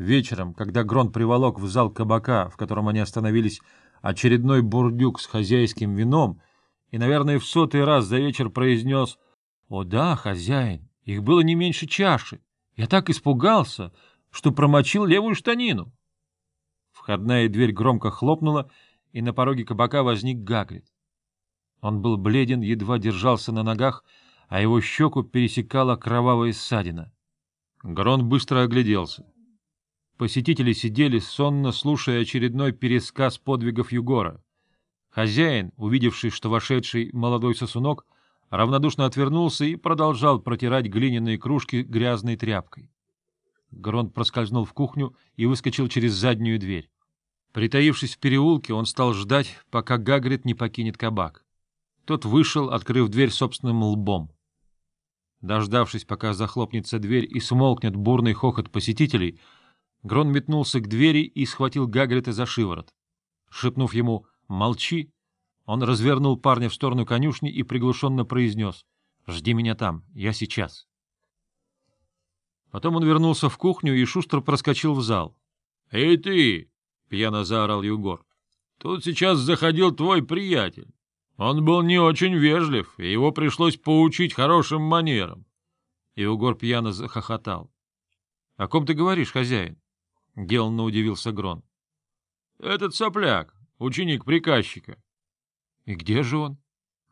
Вечером, когда Грон приволок в зал кабака, в котором они остановились, очередной бурдюк с хозяйским вином, и, наверное, в сотый раз за вечер произнес «О да, хозяин, их было не меньше чаши. Я так испугался, что промочил левую штанину». Входная дверь громко хлопнула, и на пороге кабака возник Гагрид. Он был бледен, едва держался на ногах, а его щеку пересекала кровавая ссадина. Грон быстро огляделся. Посетители сидели, сонно слушая очередной пересказ подвигов Югора. Хозяин, увидевший, что вошедший молодой сосунок, равнодушно отвернулся и продолжал протирать глиняные кружки грязной тряпкой. Грон проскользнул в кухню и выскочил через заднюю дверь. Притаившись в переулке, он стал ждать, пока Гагрид не покинет кабак. Тот вышел, открыв дверь собственным лбом. Дождавшись, пока захлопнется дверь и смолкнет бурный хохот посетителей, Грон метнулся к двери и схватил Гагрита за шиворот. Шепнув ему «Молчи!», он развернул парня в сторону конюшни и приглушенно произнес «Жди меня там, я сейчас». Потом он вернулся в кухню и шустро проскочил в зал. — Эй ты! — пьяно заорал Югор. — Тут сейчас заходил твой приятель. Он был не очень вежлив, и его пришлось поучить хорошим манерам. Югор пьяно захохотал. — О ком ты говоришь, хозяин? — деланно удивился Грон. — Этот сопляк, ученик приказчика. — И где же он?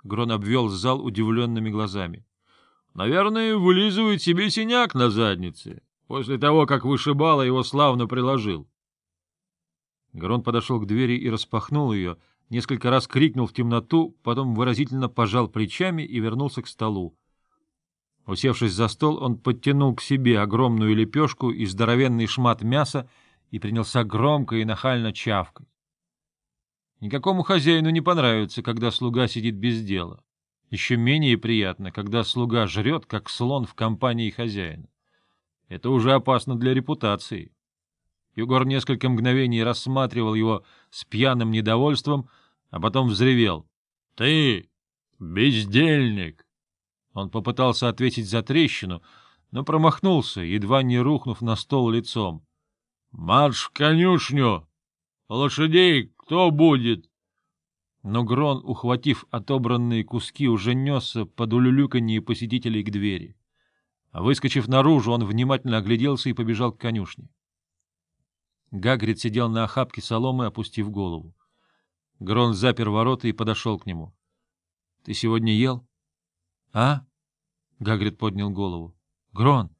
Грон обвел зал удивленными глазами. — Наверное, вылизывает себе синяк на заднице, после того, как вышибало его славно приложил. Грон подошел к двери и распахнул ее, несколько раз крикнул в темноту, потом выразительно пожал плечами и вернулся к столу. Усевшись за стол, он подтянул к себе огромную лепешку и здоровенный шмат мяса и принялся громко и нахально чавкать. Никакому хозяину не понравится, когда слуга сидит без дела. Еще менее приятно, когда слуга жрет, как слон в компании хозяина. Это уже опасно для репутации. Югор несколько мгновений рассматривал его с пьяным недовольством, а потом взревел. — Ты, бездельник! Он попытался ответить за трещину, но промахнулся, едва не рухнув на стол лицом. — Марш в конюшню! Лошадей кто будет? Но Грон, ухватив отобранные куски, уже несся под улюлюканье посетителей к двери. Выскочив наружу, он внимательно огляделся и побежал к конюшне. Гагрид сидел на охапке соломы, опустив голову. Грон запер ворота и подошел к нему. — Ты сегодня ел? — А? — Гагрид поднял голову. — Грон,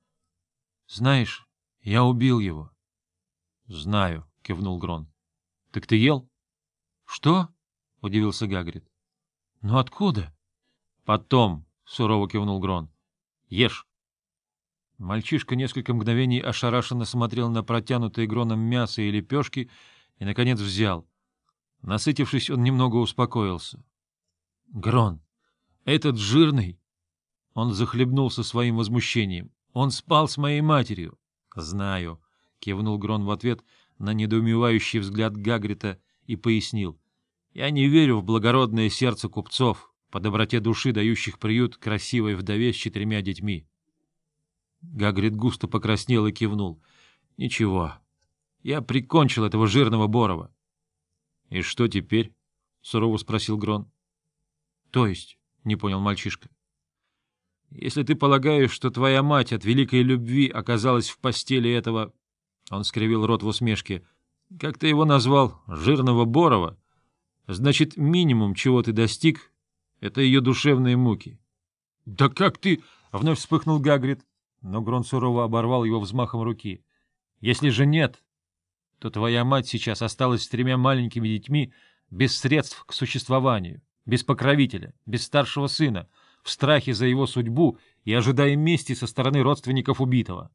знаешь, я убил его. — Знаю, — кивнул Грон. — Так ты ел? — Что? — удивился Гагрид. — Ну откуда? — Потом, — сурово кивнул Грон. — Ешь. Мальчишка несколько мгновений ошарашенно смотрел на протянутые Гроном мясо и лепешки и, наконец, взял. Насытившись, он немного успокоился. — Грон, этот жирный он захлебнулся своим возмущением. «Он спал с моей матерью!» «Знаю», — кивнул Грон в ответ на недоумевающий взгляд Гагрита и пояснил. «Я не верю в благородное сердце купцов, по доброте души дающих приют красивой вдове с четырьмя детьми». Гагрит густо покраснел и кивнул. «Ничего, я прикончил этого жирного Борова». «И что теперь?» — сурово спросил Грон. «То есть?» — не понял мальчишка. Если ты полагаешь, что твоя мать от великой любви оказалась в постели этого... Он скривил рот в усмешке. Как ты его назвал? Жирного Борова? Значит, минимум, чего ты достиг, — это ее душевные муки. — Да как ты... — вновь вспыхнул Гагрид, но Грон сурово оборвал его взмахом руки. — Если же нет, то твоя мать сейчас осталась с тремя маленькими детьми без средств к существованию, без покровителя, без старшего сына — в страхе за его судьбу и ожидая мести со стороны родственников убитого.